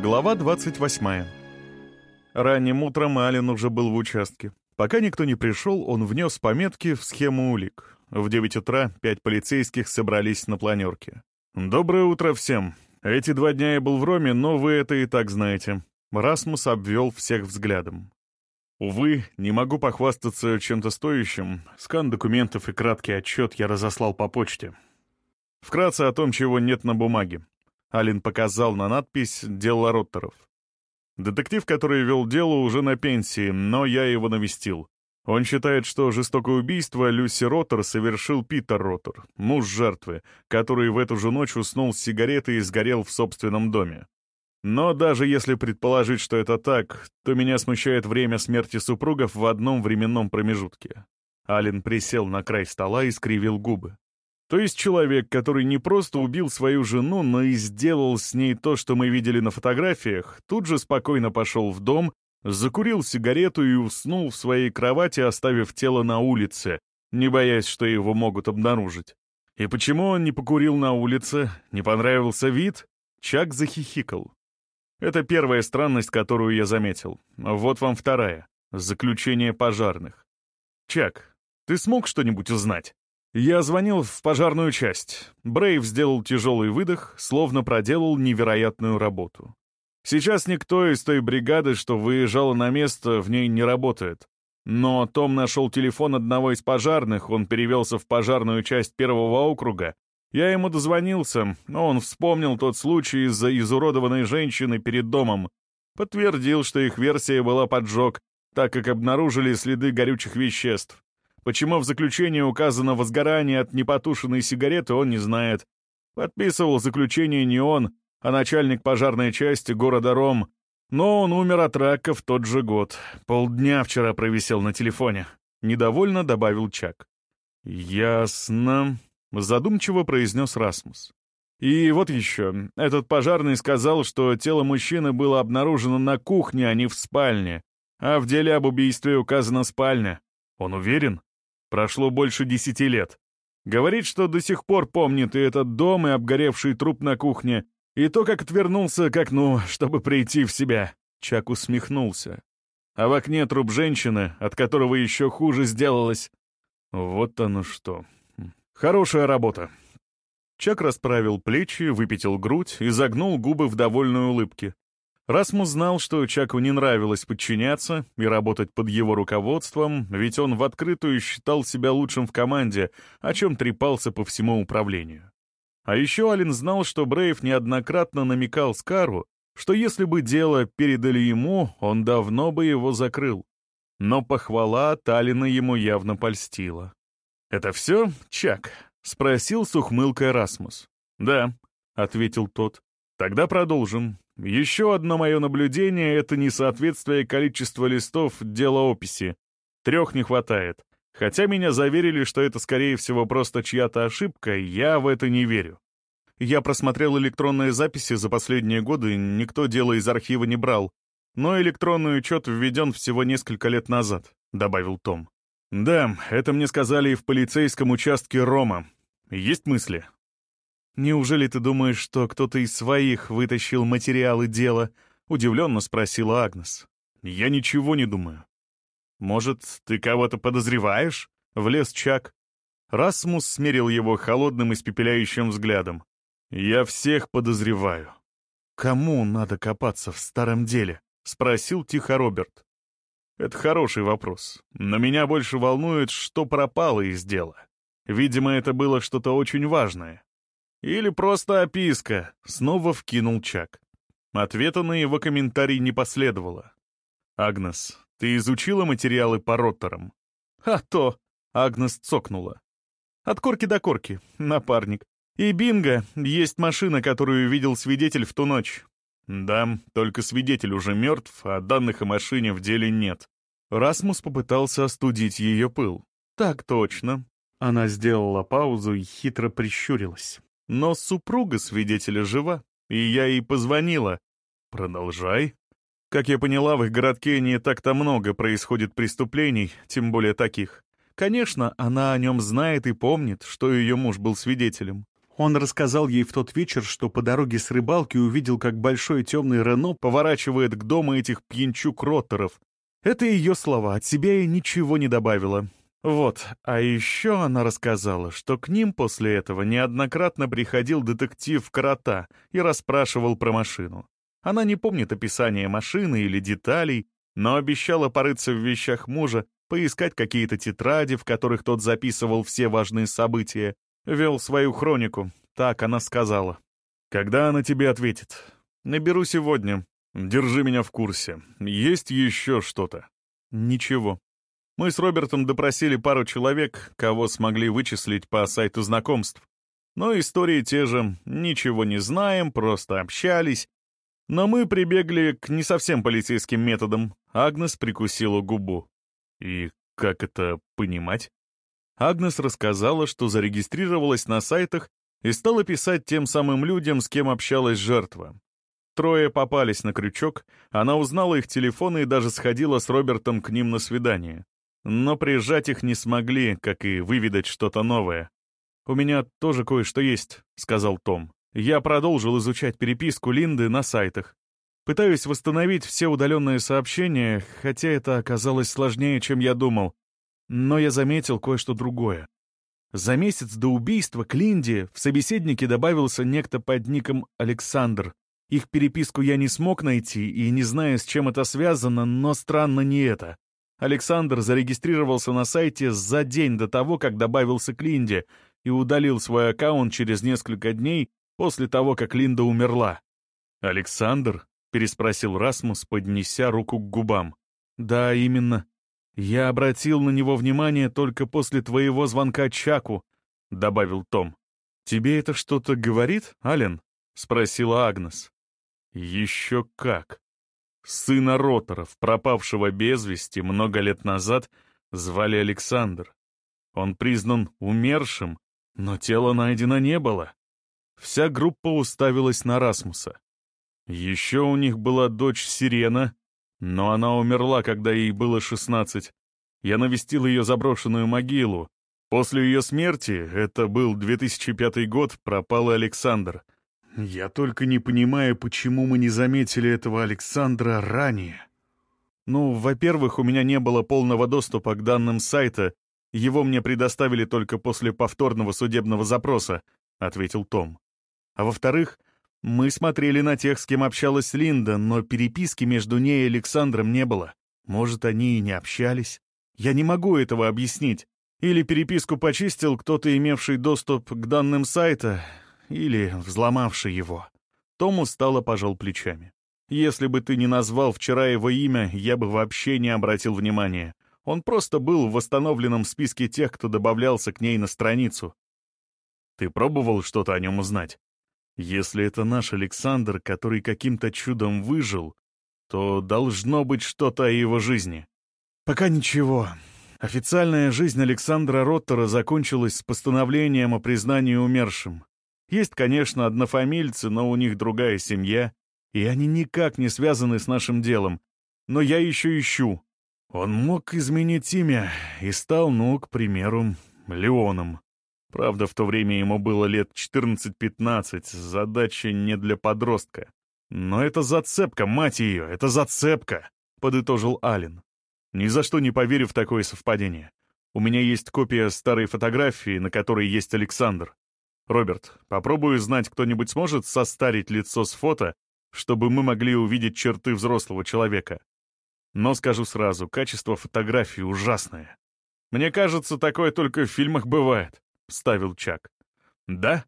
Глава 28. Ранним утром Ален уже был в участке. Пока никто не пришел, он внес пометки в схему улик. В 9 утра пять полицейских собрались на планерке. «Доброе утро всем. Эти два дня я был в Роме, но вы это и так знаете». Расмус обвел всех взглядом. Увы, не могу похвастаться чем-то стоящим. Скан документов и краткий отчет я разослал по почте. Вкратце о том, чего нет на бумаге. Алин показал на надпись «Дело Роттеров». Детектив, который вел дело, уже на пенсии, но я его навестил. Он считает, что жестокое убийство Люси Роттер совершил Питер Роттер, муж жертвы, который в эту же ночь уснул с сигаретой и сгорел в собственном доме. Но даже если предположить, что это так, то меня смущает время смерти супругов в одном временном промежутке. Ален присел на край стола и скривил губы. То есть человек, который не просто убил свою жену, но и сделал с ней то, что мы видели на фотографиях, тут же спокойно пошел в дом, закурил сигарету и уснул в своей кровати, оставив тело на улице, не боясь, что его могут обнаружить. И почему он не покурил на улице? Не понравился вид? Чак захихикал. Это первая странность, которую я заметил. Вот вам вторая. Заключение пожарных. Чак, ты смог что-нибудь узнать? Я звонил в пожарную часть. Брейв сделал тяжелый выдох, словно проделал невероятную работу. Сейчас никто из той бригады, что выезжала на место, в ней не работает. Но Том нашел телефон одного из пожарных, он перевелся в пожарную часть первого округа. Я ему дозвонился, но он вспомнил тот случай из-за изуродованной женщины перед домом. Подтвердил, что их версия была поджог, так как обнаружили следы горючих веществ. Почему в заключении указано возгорание от непотушенной сигареты, он не знает. Подписывал заключение не он, а начальник пожарной части города Ром. Но он умер от рака в тот же год. Полдня вчера провисел на телефоне. Недовольно добавил Чак. «Ясно», — задумчиво произнес Расмус. «И вот еще. Этот пожарный сказал, что тело мужчины было обнаружено на кухне, а не в спальне. А в деле об убийстве указана спальня. Он уверен?» Прошло больше десяти лет. Говорит, что до сих пор помнит и этот дом, и обгоревший труп на кухне, и то, как отвернулся к окну, чтобы прийти в себя. Чак усмехнулся. А в окне труп женщины, от которого еще хуже сделалось. Вот оно что. Хорошая работа. Чак расправил плечи, выпятил грудь и загнул губы в довольной улыбке. Расмус знал, что Чаку не нравилось подчиняться и работать под его руководством, ведь он в открытую считал себя лучшим в команде, о чем трепался по всему управлению. А еще Ален знал, что Брейв неоднократно намекал Скару, что если бы дело передали ему, он давно бы его закрыл. Но похвала от Алина ему явно польстила. «Это все, Чак?» — спросил с ухмылкой Расмус. «Да», — ответил тот. «Тогда продолжим. Еще одно мое наблюдение — это несоответствие количества листов делоописи. Трех не хватает. Хотя меня заверили, что это, скорее всего, просто чья-то ошибка, я в это не верю. Я просмотрел электронные записи за последние годы, никто дело из архива не брал. Но электронный учет введен всего несколько лет назад, — добавил Том. Да, это мне сказали и в полицейском участке Рома. Есть мысли? «Неужели ты думаешь, что кто-то из своих вытащил материалы дела?» — удивленно спросила Агнес. «Я ничего не думаю». «Может, ты кого-то подозреваешь?» — влез Чак. Расмус смерил его холодным испепеляющим взглядом. «Я всех подозреваю». «Кому надо копаться в старом деле?» — спросил тихо Роберт. «Это хороший вопрос. Но меня больше волнует, что пропало из дела. Видимо, это было что-то очень важное. Или просто описка, снова вкинул Чак. Ответа на его комментарий не последовало. «Агнес, ты изучила материалы по ротторам?» «А то!» — Агнес цокнула. «От корки до корки, напарник. И бинго, есть машина, которую видел свидетель в ту ночь». «Да, только свидетель уже мертв, а данных о машине в деле нет». Расмус попытался остудить ее пыл. «Так точно». Она сделала паузу и хитро прищурилась. Но супруга свидетеля жива, и я ей позвонила. Продолжай. Как я поняла, в их городке не так-то много происходит преступлений, тем более таких. Конечно, она о нем знает и помнит, что ее муж был свидетелем. Он рассказал ей в тот вечер, что по дороге с рыбалки увидел, как большой темный Рено поворачивает к дому этих пьянчук-роттеров. Это ее слова, от себя я ничего не добавила. Вот, а еще она рассказала, что к ним после этого неоднократно приходил детектив Крота и расспрашивал про машину. Она не помнит описания машины или деталей, но обещала порыться в вещах мужа, поискать какие-то тетради, в которых тот записывал все важные события, Вел свою хронику, так она сказала. Когда она тебе ответит? Наберу сегодня. Держи меня в курсе. Есть еще что-то? Ничего. Мы с Робертом допросили пару человек, кого смогли вычислить по сайту знакомств. Но истории те же. Ничего не знаем, просто общались. Но мы прибегли к не совсем полицейским методам. Агнес прикусила губу. И как это понимать? Агнес рассказала, что зарегистрировалась на сайтах и стала писать тем самым людям, с кем общалась жертва. Трое попались на крючок, она узнала их телефоны и даже сходила с Робертом к ним на свидание. Но прижать их не смогли, как и выведать что-то новое. «У меня тоже кое-что есть», — сказал Том. «Я продолжил изучать переписку Линды на сайтах. Пытаюсь восстановить все удаленные сообщения, хотя это оказалось сложнее, чем я думал. Но я заметил кое-что другое. За месяц до убийства к Линде в собеседнике добавился некто под ником Александр. Их переписку я не смог найти и не знаю, с чем это связано, но странно не это. Александр зарегистрировался на сайте за день до того, как добавился к Линде, и удалил свой аккаунт через несколько дней после того, как Линда умерла. «Александр?» — переспросил Расмус, поднеся руку к губам. «Да, именно. «Я обратил на него внимание только после твоего звонка Чаку», — добавил Том. «Тебе это что-то говорит, Ален?» — спросила Агнес. «Еще как!» Сына Роторов, пропавшего без вести много лет назад, звали Александр. Он признан умершим, но тело найдено не было. Вся группа уставилась на Расмуса. Еще у них была дочь Сирена, но она умерла, когда ей было 16. Я навестил ее заброшенную могилу. После ее смерти, это был 2005 год, пропал Александр. Я только не понимаю, почему мы не заметили этого Александра ранее. Ну, во-первых, у меня не было полного доступа к данным сайта. Его мне предоставили только после повторного судебного запроса, — ответил Том. А во-вторых, мы смотрели на тех, с кем общалась Линда, но переписки между ней и Александром не было. Может, они и не общались. Я не могу этого объяснить. Или переписку почистил кто-то, имевший доступ к данным сайта, или взломавший его. Том устало пожал плечами. Если бы ты не назвал вчера его имя, я бы вообще не обратил внимания. Он просто был в восстановленном списке тех, кто добавлялся к ней на страницу. Ты пробовал что-то о нем узнать? Если это наш Александр, который каким-то чудом выжил, то должно быть что-то о его жизни. Пока ничего. Официальная жизнь Александра Роттера закончилась с постановлением о признании умершим. Есть, конечно, однофамильцы, но у них другая семья, и они никак не связаны с нашим делом. Но я еще ищу. Он мог изменить имя и стал, ну, к примеру, Леоном. Правда, в то время ему было лет 14-15, задача не для подростка. «Но это зацепка, мать ее, это зацепка!» — подытожил Ален. «Ни за что не поверю в такое совпадение. У меня есть копия старой фотографии, на которой есть Александр. Роберт, попробую знать, кто-нибудь сможет состарить лицо с фото, чтобы мы могли увидеть черты взрослого человека. Но скажу сразу, качество фотографии ужасное. Мне кажется, такое только в фильмах бывает. — вставил Чак. «Да?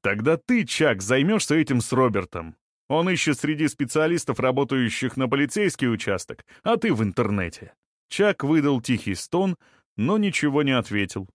Тогда ты, Чак, займешься этим с Робертом. Он ищет среди специалистов, работающих на полицейский участок, а ты в интернете». Чак выдал тихий стон, но ничего не ответил.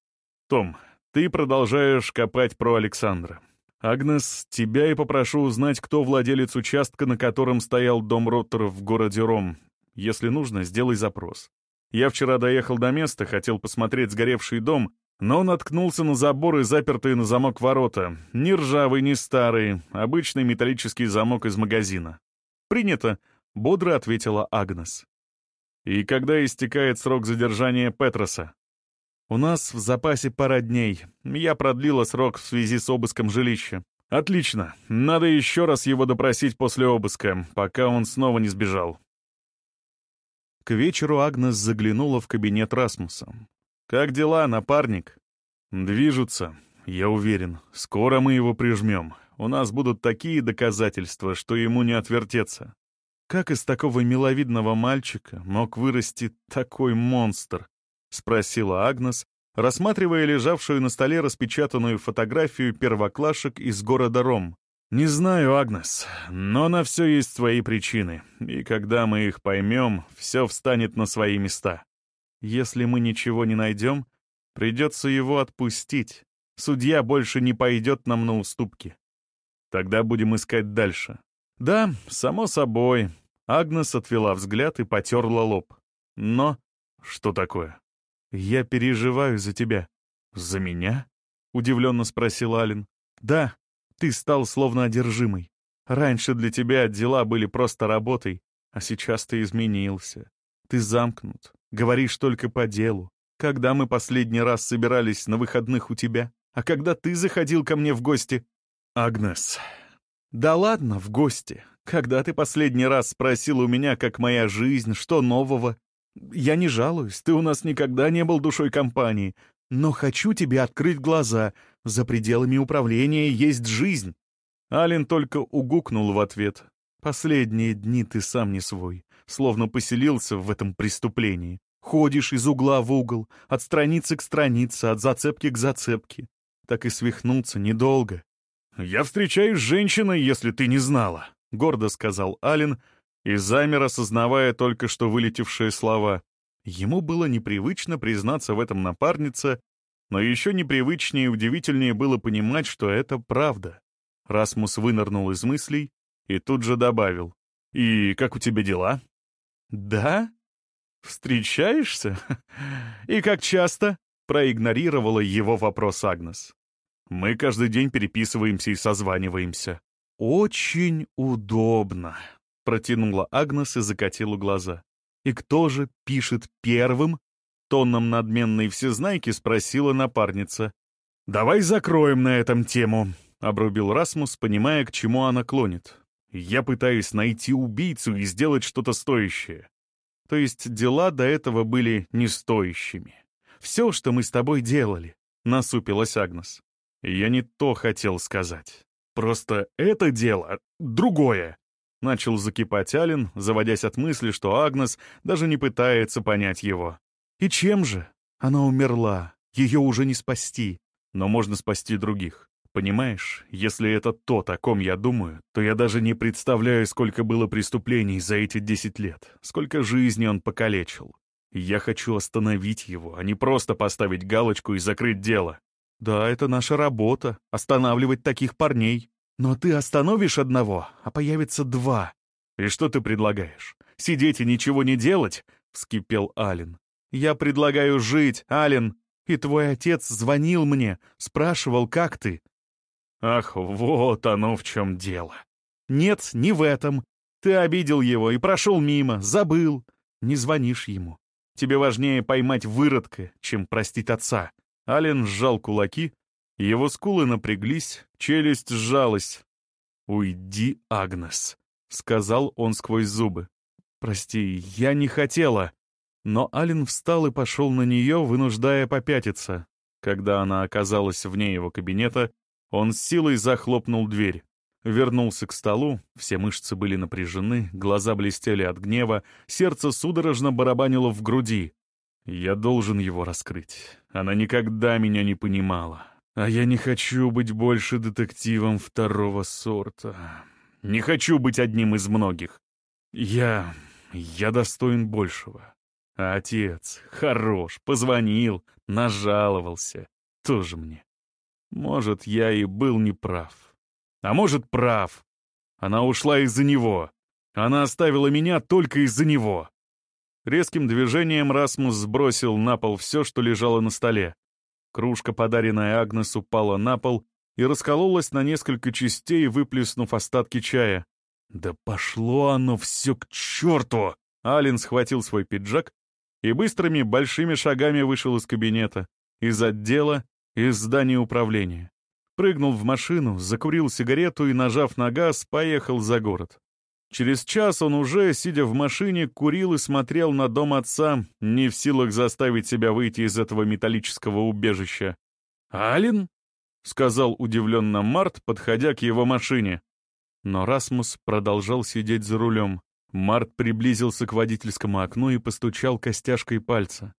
«Том, ты продолжаешь копать про Александра. Агнес, тебя и попрошу узнать, кто владелец участка, на котором стоял дом Роттеров в городе Ром. Если нужно, сделай запрос. Я вчера доехал до места, хотел посмотреть сгоревший дом, но наткнулся на забор и запертые на замок ворота. Ни ржавый, ни старый, обычный металлический замок из магазина. «Принято», — бодро ответила Агнес. «И когда истекает срок задержания Петроса?» «У нас в запасе пара дней. Я продлила срок в связи с обыском жилища». «Отлично. Надо еще раз его допросить после обыска, пока он снова не сбежал». К вечеру Агнес заглянула в кабинет Расмуса. «Как дела, напарник?» «Движутся. Я уверен. Скоро мы его прижмем. У нас будут такие доказательства, что ему не отвертеться. Как из такого миловидного мальчика мог вырасти такой монстр?» — спросила Агнес, рассматривая лежавшую на столе распечатанную фотографию первоклашек из города Ром. «Не знаю, Агнес, но на все есть свои причины, и когда мы их поймем, все встанет на свои места. Если мы ничего не найдем, придется его отпустить. Судья больше не пойдет нам на уступки. Тогда будем искать дальше». «Да, само собой». Агнес отвела взгляд и потерла лоб. «Но...» «Что такое?» «Я переживаю за тебя». «За меня?» — удивленно спросил Ален. «Да, ты стал словно одержимый. Раньше для тебя дела были просто работой, а сейчас ты изменился. Ты замкнут, говоришь только по делу. Когда мы последний раз собирались на выходных у тебя? А когда ты заходил ко мне в гости? Агнес. Да ладно, в гости. Когда ты последний раз спросил у меня, как моя жизнь, что нового? Я не жалуюсь, ты у нас никогда не был душой компании. Но хочу тебе открыть глаза. За пределами управления есть жизнь». Ален только угукнул в ответ. «Последние дни ты сам не свой, словно поселился в этом преступлении. Ходишь из угла в угол, от страницы к странице, от зацепки к зацепке. Так и свихнуться недолго». «Я встречаюсь с женщиной, если ты не знала», — гордо сказал Ален и замер, осознавая только что вылетевшие слова. Ему было непривычно признаться в этом напарнице, но еще непривычнее и удивительнее было понимать, что это правда. Расмус вынырнул из мыслей и тут же добавил. «И как у тебя дела?» «Да? Встречаешься? И как часто?» проигнорировала его вопрос Агнес. «Мы каждый день переписываемся и созваниваемся». «Очень удобно», — протянула Агнес и закатила глаза. «И кто же пишет первым?» Тоном надменной всезнайки спросила напарница. «Давай закроем на этом тему», — обрубил Расмус, понимая, к чему она клонит. «Я пытаюсь найти убийцу и сделать что-то стоящее». То есть дела до этого были не стоящими. «Все, что мы с тобой делали», — насупилась Агнес. «Я не то хотел сказать. Просто это дело другое», Начал закипать Ален, заводясь от мысли, что Агнес даже не пытается понять его. «И чем же? Она умерла. Ее уже не спасти. Но можно спасти других. Понимаешь, если это то, о ком я думаю, то я даже не представляю, сколько было преступлений за эти десять лет, сколько жизней он покалечил. Я хочу остановить его, а не просто поставить галочку и закрыть дело. Да, это наша работа — останавливать таких парней. Но ты остановишь одного, а появится два. И что ты предлагаешь? Сидеть и ничего не делать? Вскипел Ален. Я предлагаю жить, Ален. И твой отец звонил мне, спрашивал, как ты. Ах, вот оно в чем дело. Нет, не в этом. Ты обидел его и прошел мимо, забыл. Не звонишь ему. Тебе важнее поймать выродка, чем простить отца. Ален сжал кулаки, его скулы напряглись, челюсть сжалась. «Уйди, Агнес», — сказал он сквозь зубы. «Прости, я не хотела». Но Ален встал и пошел на нее, вынуждая попятиться. Когда она оказалась вне его кабинета, он с силой захлопнул дверь. Вернулся к столу, все мышцы были напряжены, глаза блестели от гнева, сердце судорожно барабанило в груди. «Я должен его раскрыть. Она никогда меня не понимала. А я не хочу быть больше детективом второго сорта. Не хочу быть одним из многих. Я... я достоин большего. А отец хорош, позвонил, нажаловался. Тоже мне. Может, я и был неправ. А может, прав. Она ушла из-за него. Она оставила меня только из-за него. Резким движением Расмус сбросил на пол все, что лежало на столе. Кружка, подаренная Агнес, упала на пол и раскололась на несколько частей, выплеснув остатки чая. «Да пошло оно все к черту!» Ален схватил свой пиджак и быстрыми большими шагами вышел из кабинета. из отдела, из здания управления. Прыгнул в машину, закурил сигарету и, нажав на газ, поехал за город. Через час он уже, сидя в машине, курил и смотрел на дом отца, не в силах заставить себя выйти из этого металлического убежища. «Алин?» — сказал удивленно Март, подходя к его машине. Но Расмус продолжал сидеть за рулем. Март приблизился к водительскому окну и постучал костяшкой пальца.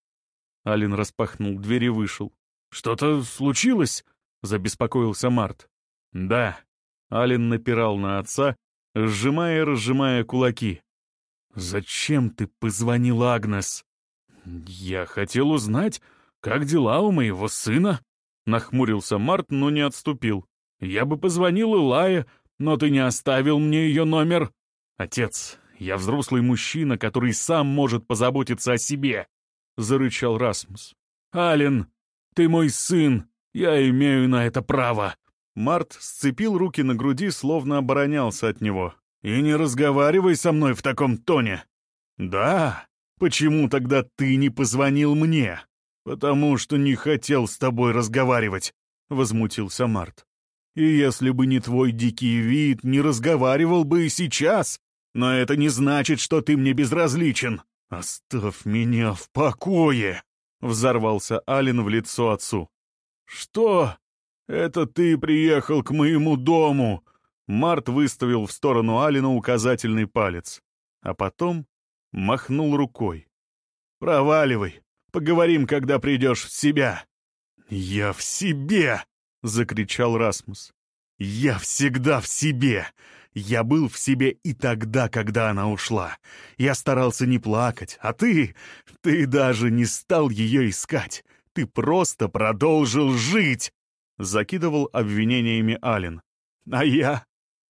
Алин распахнул дверь и вышел. «Что-то случилось?» — забеспокоился Март. «Да». Ален напирал на отца, сжимая и разжимая кулаки. «Зачем ты позвонил Агнес?» «Я хотел узнать, как дела у моего сына?» Нахмурился Март, но не отступил. «Я бы позвонил Илае, но ты не оставил мне ее номер». «Отец, я взрослый мужчина, который сам может позаботиться о себе», — зарычал Расмус. «Ален, ты мой сын, я имею на это право!» Март сцепил руки на груди, словно оборонялся от него. «И не разговаривай со мной в таком тоне!» «Да? Почему тогда ты не позвонил мне?» «Потому что не хотел с тобой разговаривать», — возмутился Март. «И если бы не твой дикий вид, не разговаривал бы и сейчас. Но это не значит, что ты мне безразличен. Оставь меня в покое!» — взорвался Ален в лицо отцу. «Что? Это ты приехал к моему дому!» Март выставил в сторону Алина указательный палец, а потом махнул рукой. «Проваливай! Поговорим, когда придешь в себя!» «Я в себе!» — закричал Расмус. «Я всегда в себе! Я был в себе и тогда, когда она ушла. Я старался не плакать, а ты... Ты даже не стал ее искать. Ты просто продолжил жить!» Закидывал обвинениями Ален. «А я...»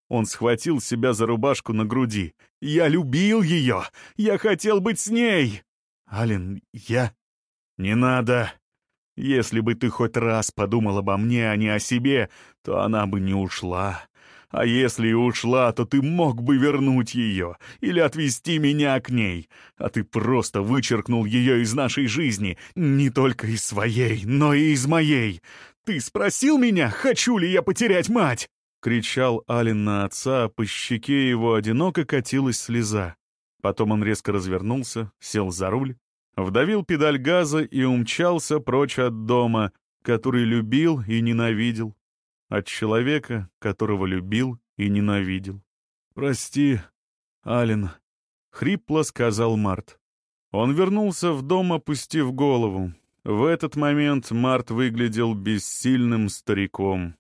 Он схватил себя за рубашку на груди. «Я любил ее! Я хотел быть с ней!» «Ален, я...» «Не надо!» «Если бы ты хоть раз подумал обо мне, а не о себе, то она бы не ушла. А если и ушла, то ты мог бы вернуть ее или отвести меня к ней. А ты просто вычеркнул ее из нашей жизни, не только из своей, но и из моей. Ты спросил меня, хочу ли я потерять мать?» — кричал Ален на отца, по щеке его одиноко катилась слеза. Потом он резко развернулся, сел за руль, вдавил педаль газа и умчался прочь от дома, который любил и ненавидел от человека, которого любил и ненавидел. «Прости, Ален», — хрипло сказал Март. Он вернулся в дом, опустив голову. В этот момент Март выглядел бессильным стариком.